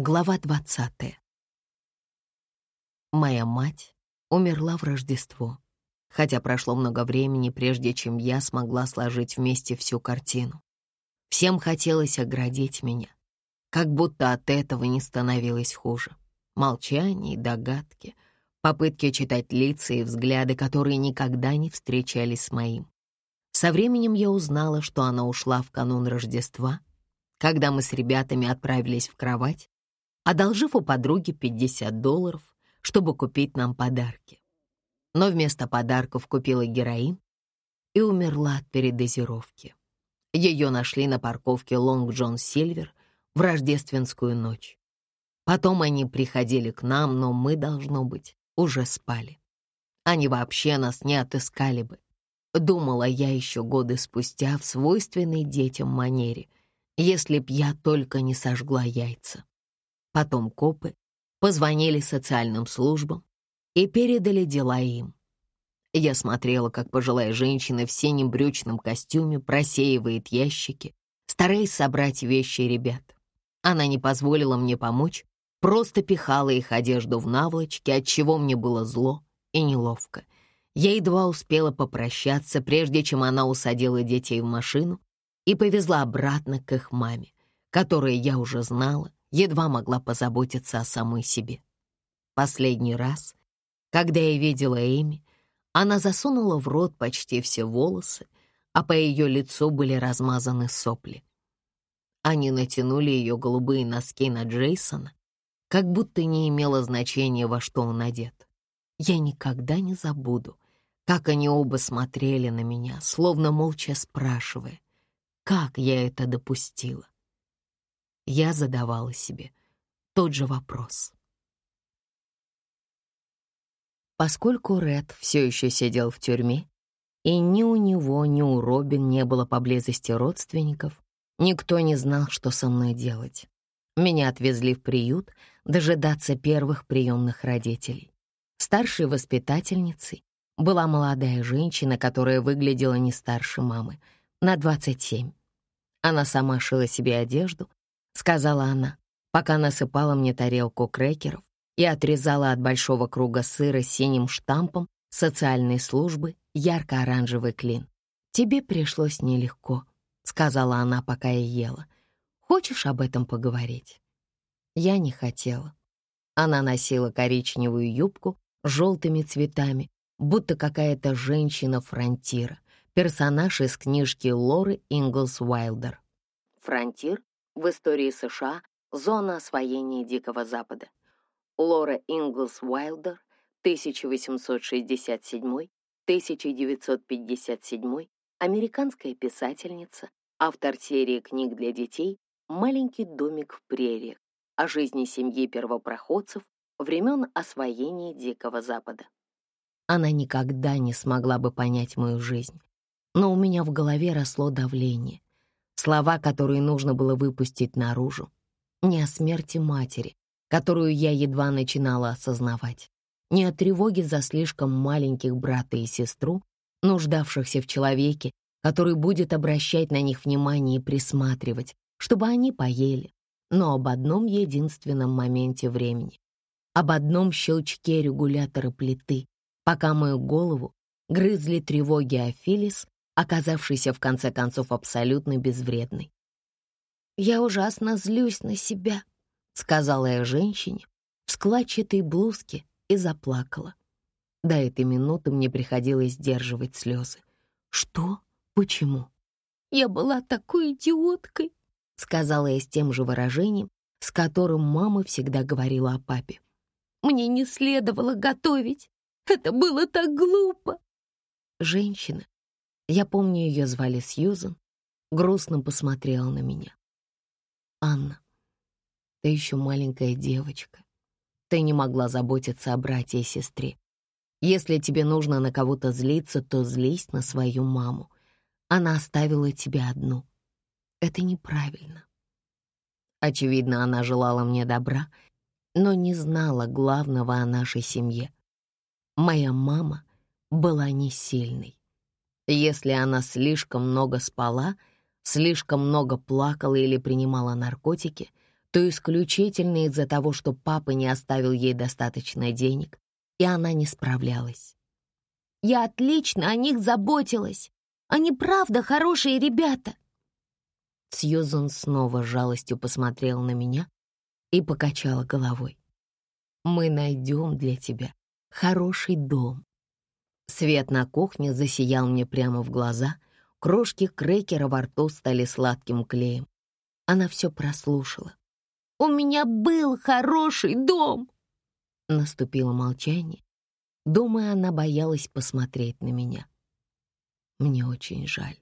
Глава 20. Моя мать умерла в Рождество, хотя прошло много времени, прежде чем я смогла сложить вместе всю картину. Всем хотелось оградить меня, как будто от этого не становилось хуже. Молчание и догадки, попытки читать лица и взгляды, которые никогда не встречались с моим. Со временем я узнала, что она ушла в канун Рождества, когда мы с ребятами отправились в кровать, одолжив у подруги 50 долларов, чтобы купить нам подарки. Но вместо подарков купила героин и умерла от передозировки. Ее нашли на парковке Лонг Джон Сильвер в рождественскую ночь. Потом они приходили к нам, но мы, должно быть, уже спали. Они вообще нас не отыскали бы. Думала я еще годы спустя в свойственной детям манере, если б я только не сожгла яйца. Потом копы позвонили социальным службам и передали дела им. Я смотрела, как пожилая женщина в синем брючном костюме просеивает ящики, стараясь собрать вещи ребят. Она не позволила мне помочь, просто пихала их одежду в наволочки, от чего мне было зло и неловко. Я едва успела попрощаться, прежде чем она усадила детей в машину и повезла обратно к их маме, которая я уже знала, едва могла позаботиться о самой себе. Последний раз, когда я видела Эми, она засунула в рот почти все волосы, а по ее лицу были размазаны сопли. Они натянули ее голубые носки на Джейсона, как будто не имело значения, во что он одет. Я никогда не забуду, как они оба смотрели на меня, словно молча спрашивая, как я это допустила я задавала себе тот же вопрос. Поскольку Ред все еще сидел в тюрьме, и ни у него, ни у Робин не было поблизости родственников, никто не знал, что со мной делать. Меня отвезли в приют дожидаться первых приемных родителей. Старшей воспитательницей была молодая женщина, которая выглядела не старше мамы, на 27. Она сама шила себе одежду сказала она, пока насыпала мне тарелку крекеров и отрезала от большого круга сыра синим штампом социальной службы ярко-оранжевый клин. «Тебе пришлось нелегко», — сказала она, пока я ела. «Хочешь об этом поговорить?» Я не хотела. Она носила коричневую юбку с желтыми цветами, будто какая-то женщина-фронтира, персонаж из книжки Лоры Инглс Уайлдер. Фронтир в истории США зона освоения Дикого Запада. Лора Инглс Уайлдер, 1867-1957, американская писательница, автор серии книг для детей «Маленький домик в прериях» о жизни семьи первопроходцев времен освоения Дикого Запада. Она никогда не смогла бы понять мою жизнь, но у меня в голове росло давление, Слова, которые нужно было выпустить наружу. Не о смерти матери, которую я едва начинала осознавать. Не о тревоге за слишком маленьких брата и сестру, нуждавшихся в человеке, который будет обращать на них внимание и присматривать, чтобы они поели, но об одном единственном моменте времени, об одном щелчке регулятора плиты, пока мою голову грызли тревоги о Филис оказавшийся в конце концов абсолютно безвредной. «Я ужасно злюсь на себя», — сказала я женщине в складчатой блузке и заплакала. До этой минуты мне приходилось сдерживать слезы. «Что? Почему?» «Я была такой идиоткой», — сказала я с тем же выражением, с которым мама всегда говорила о папе. «Мне не следовало готовить. Это было так глупо». Женщина, я помню, ее звали Сьюзан, грустно посмотрела на меня. «Анна, ты еще маленькая девочка. Ты не могла заботиться о брате и сестре. Если тебе нужно на кого-то злиться, то злись на свою маму. Она оставила тебя одну. Это неправильно. Очевидно, она желала мне добра, но не знала главного о нашей семье. Моя мама была не сильной. Если она слишком много спала, слишком много плакала или принимала наркотики, то исключительно из-за того, что папа не оставил ей достаточно денег, и она не справлялась. «Я отлично о них заботилась. Они правда хорошие ребята». Сьюзан снова с жалостью посмотрела на меня и покачала головой. «Мы найдем для тебя хороший дом». Свет на кухне засиял мне прямо в глаза, крошки крекера во рту стали сладким клеем. Она все прослушала. «У меня был хороший дом!» Наступило молчание. Думаю, она боялась посмотреть на меня. Мне очень жаль.